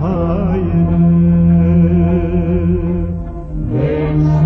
hayır. Geçti.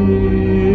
Senhor.